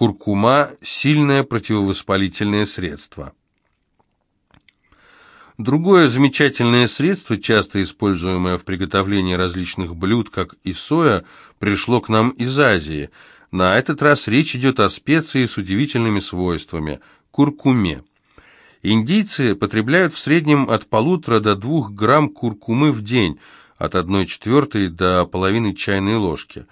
Куркума – сильное противовоспалительное средство. Другое замечательное средство, часто используемое в приготовлении различных блюд, как и соя, пришло к нам из Азии. На этот раз речь идет о специи с удивительными свойствами – куркуме. Индийцы потребляют в среднем от полутора до двух грамм куркумы в день, от одной четвертой до половины чайной ложки.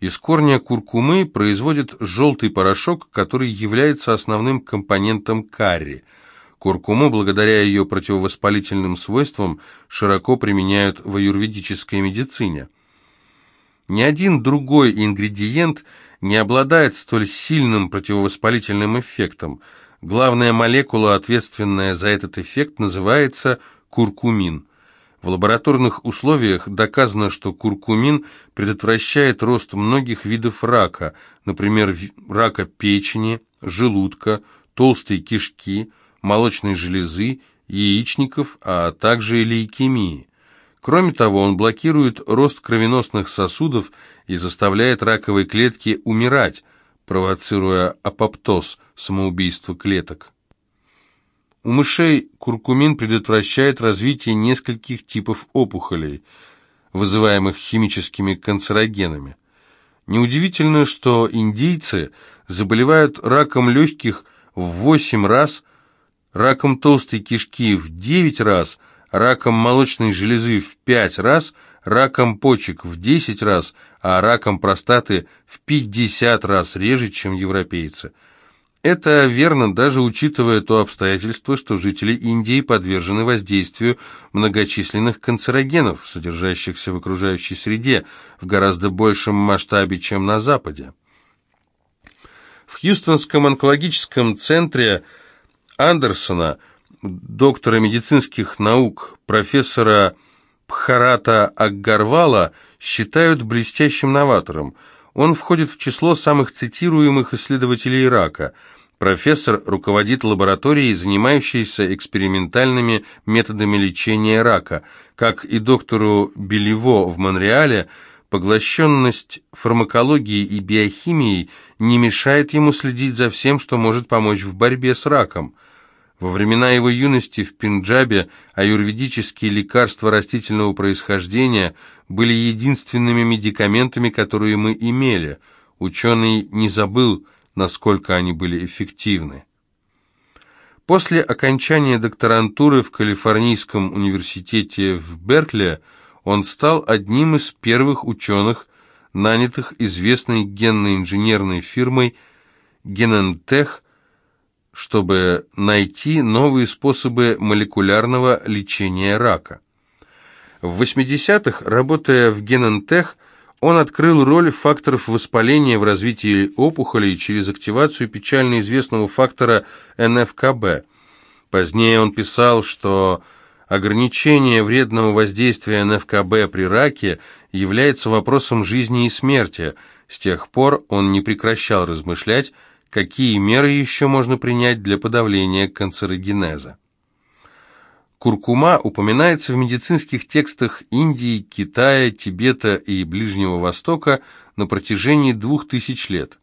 Из корня куркумы производят желтый порошок, который является основным компонентом карри – Куркуму, благодаря ее противовоспалительным свойствам, широко применяют в аюрведической медицине. Ни один другой ингредиент не обладает столь сильным противовоспалительным эффектом. Главная молекула, ответственная за этот эффект, называется куркумин. В лабораторных условиях доказано, что куркумин предотвращает рост многих видов рака, например, рака печени, желудка, толстой кишки – молочной железы, яичников, а также лейкемии. Кроме того, он блокирует рост кровеносных сосудов и заставляет раковые клетки умирать, провоцируя апоптоз, самоубийство клеток. У мышей куркумин предотвращает развитие нескольких типов опухолей, вызываемых химическими канцерогенами. Неудивительно, что индийцы заболевают раком легких в 8 раз раком толстой кишки в 9 раз, раком молочной железы в 5 раз, раком почек в 10 раз, а раком простаты в 50 раз реже, чем европейцы. Это верно, даже учитывая то обстоятельство, что жители Индии подвержены воздействию многочисленных канцерогенов, содержащихся в окружающей среде, в гораздо большем масштабе, чем на Западе. В Хьюстонском онкологическом центре Андерсона, доктора медицинских наук, профессора Пхарата Аггарвала, считают блестящим новатором. Он входит в число самых цитируемых исследователей рака. Профессор руководит лабораторией, занимающейся экспериментальными методами лечения рака. Как и доктору Белево в Монреале, поглощенность фармакологией и биохимией не мешает ему следить за всем, что может помочь в борьбе с раком. Во времена его юности в Пенджабе аюрведические лекарства растительного происхождения были единственными медикаментами, которые мы имели. Ученый не забыл, насколько они были эффективны. После окончания докторантуры в Калифорнийском университете в Беркли он стал одним из первых ученых, нанятых известной генно-инженерной фирмой Genentech чтобы найти новые способы молекулярного лечения рака. В 80-х, работая в Генентех, он открыл роль факторов воспаления в развитии опухолей через активацию печально известного фактора НФКБ. Позднее он писал, что ограничение вредного воздействия НФКБ при раке является вопросом жизни и смерти. С тех пор он не прекращал размышлять какие меры еще можно принять для подавления канцерогенеза. Куркума упоминается в медицинских текстах Индии, Китая, Тибета и Ближнего Востока на протяжении двух тысяч лет.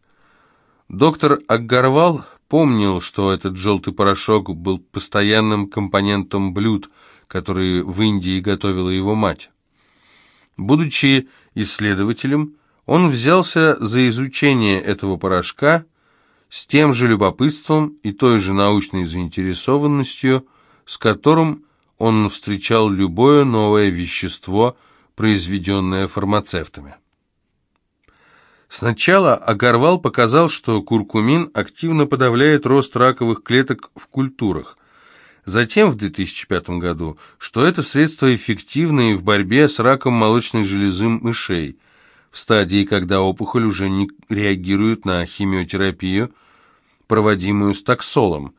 Доктор Аггарвал помнил, что этот желтый порошок был постоянным компонентом блюд, которые в Индии готовила его мать. Будучи исследователем, он взялся за изучение этого порошка с тем же любопытством и той же научной заинтересованностью, с которым он встречал любое новое вещество, произведенное фармацевтами. Сначала Агарвал показал, что куркумин активно подавляет рост раковых клеток в культурах. Затем, в 2005 году, что это средство эффективное в борьбе с раком молочной железы мышей – в стадии, когда опухоль уже не реагирует на химиотерапию, проводимую с таксолом.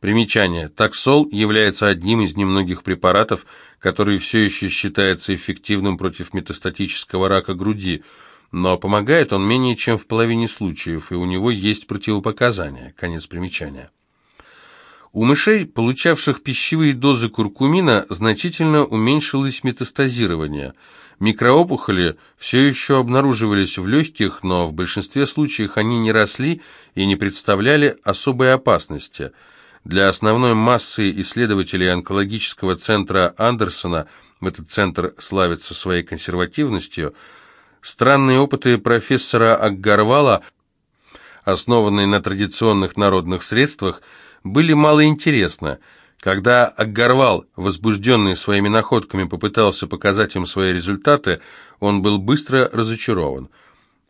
Примечание. Таксол является одним из немногих препаратов, который все еще считается эффективным против метастатического рака груди, но помогает он менее чем в половине случаев, и у него есть противопоказания. Конец примечания. У мышей, получавших пищевые дозы куркумина, значительно уменьшилось метастазирование. Микроопухоли все еще обнаруживались в легких, но в большинстве случаев они не росли и не представляли особой опасности. Для основной массы исследователей онкологического центра Андерсона, этот центр славится своей консервативностью, странные опыты профессора Аггарвала, основанные на традиционных народных средствах, были малоинтересны. Когда Аггарвал, возбужденный своими находками, попытался показать им свои результаты, он был быстро разочарован.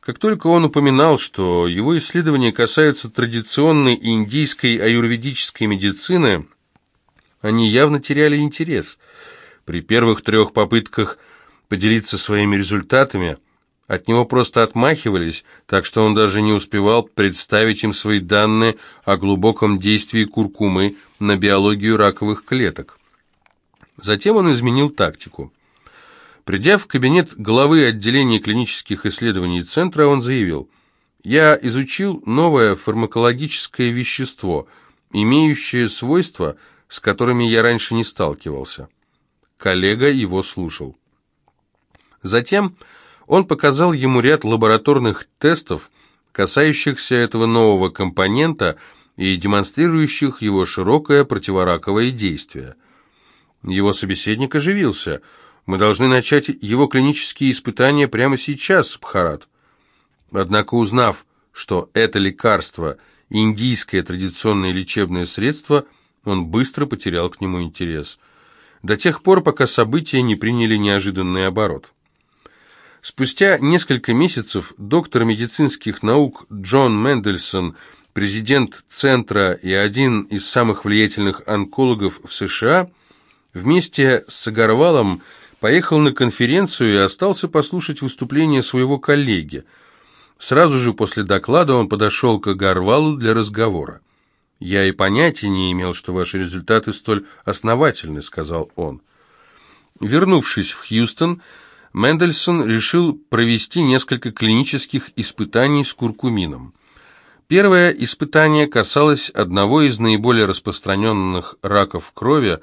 Как только он упоминал, что его исследования касаются традиционной индийской аюрведической медицины, они явно теряли интерес. При первых трех попытках поделиться своими результатами – от него просто отмахивались, так что он даже не успевал представить им свои данные о глубоком действии куркумы на биологию раковых клеток. Затем он изменил тактику. Придя в кабинет главы отделения клинических исследований Центра, он заявил, «Я изучил новое фармакологическое вещество, имеющее свойства, с которыми я раньше не сталкивался». Коллега его слушал. Затем он показал ему ряд лабораторных тестов, касающихся этого нового компонента и демонстрирующих его широкое противораковое действие. Его собеседник оживился. «Мы должны начать его клинические испытания прямо сейчас, Бхарат». Однако, узнав, что это лекарство – индийское традиционное лечебное средство, он быстро потерял к нему интерес. До тех пор, пока события не приняли неожиданный оборот. Спустя несколько месяцев доктор медицинских наук Джон Мендельсон, президент Центра и один из самых влиятельных онкологов в США, вместе с Агарвалом поехал на конференцию и остался послушать выступление своего коллеги. Сразу же после доклада он подошел к Агарвалу для разговора. «Я и понятия не имел, что ваши результаты столь основательны», — сказал он. Вернувшись в Хьюстон, Мендельсон решил провести несколько клинических испытаний с куркумином. Первое испытание касалось одного из наиболее распространенных раков крови,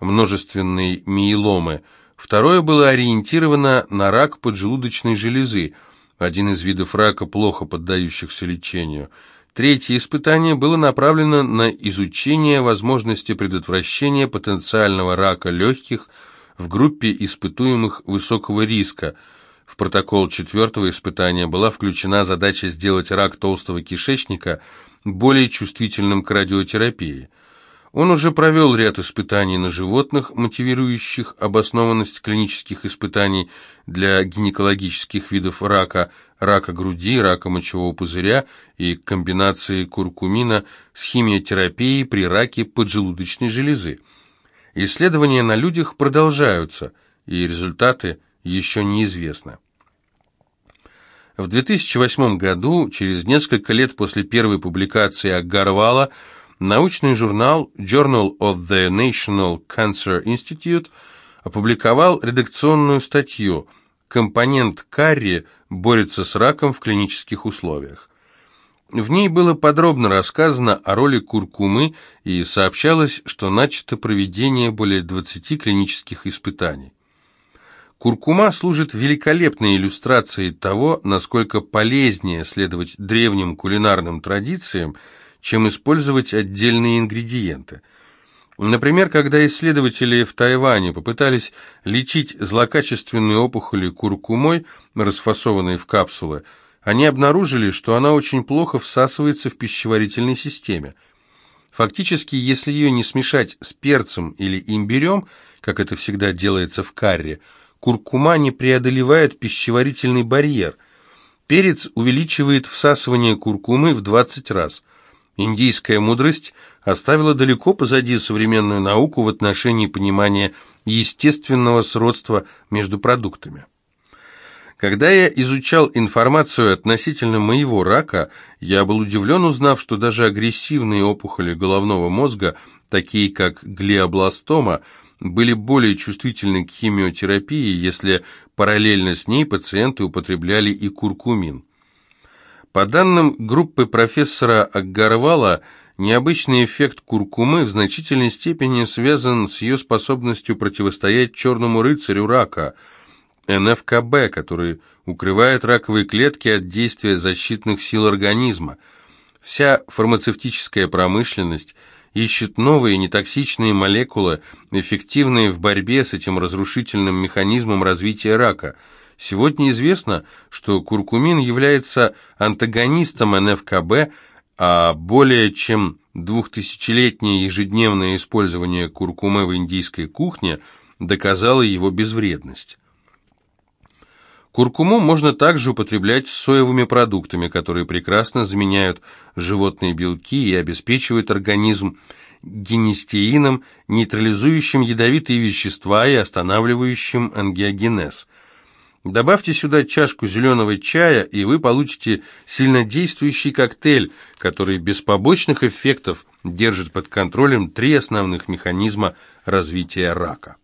множественной миеломы. Второе было ориентировано на рак поджелудочной железы, один из видов рака, плохо поддающихся лечению. Третье испытание было направлено на изучение возможности предотвращения потенциального рака легких – в группе испытуемых высокого риска. В протокол четвертого испытания была включена задача сделать рак толстого кишечника более чувствительным к радиотерапии. Он уже провел ряд испытаний на животных, мотивирующих обоснованность клинических испытаний для гинекологических видов рака, рака груди, рака мочевого пузыря и комбинации куркумина с химиотерапией при раке поджелудочной железы. Исследования на людях продолжаются, и результаты еще неизвестны. В 2008 году, через несколько лет после первой публикации Агарвала, научный журнал Journal of the National Cancer Institute опубликовал редакционную статью «Компонент карри борется с раком в клинических условиях». В ней было подробно рассказано о роли куркумы и сообщалось, что начато проведение более 20 клинических испытаний. Куркума служит великолепной иллюстрацией того, насколько полезнее следовать древним кулинарным традициям, чем использовать отдельные ингредиенты. Например, когда исследователи в Тайване попытались лечить злокачественные опухоли куркумой, расфасованной в капсулы, они обнаружили, что она очень плохо всасывается в пищеварительной системе. Фактически, если ее не смешать с перцем или имбирем, как это всегда делается в карре, куркума не преодолевает пищеварительный барьер. Перец увеличивает всасывание куркумы в 20 раз. Индийская мудрость оставила далеко позади современную науку в отношении понимания естественного сродства между продуктами. Когда я изучал информацию относительно моего рака, я был удивлен, узнав, что даже агрессивные опухоли головного мозга, такие как глиобластома, были более чувствительны к химиотерапии, если параллельно с ней пациенты употребляли и куркумин. По данным группы профессора Аггарвала, Необычный эффект куркумы в значительной степени связан с ее способностью противостоять черному рыцарю рака, НФКБ, который укрывает раковые клетки от действия защитных сил организма. Вся фармацевтическая промышленность ищет новые нетоксичные молекулы, эффективные в борьбе с этим разрушительным механизмом развития рака. Сегодня известно, что куркумин является антагонистом НФКБ, а более чем двухтысячелетнее ежедневное использование куркумы в индийской кухне доказало его безвредность. Куркуму можно также употреблять с соевыми продуктами, которые прекрасно заменяют животные белки и обеспечивают организм генистеином, нейтрализующим ядовитые вещества и останавливающим ангиогенез – Добавьте сюда чашку зеленого чая, и вы получите сильнодействующий коктейль, который без побочных эффектов держит под контролем три основных механизма развития рака.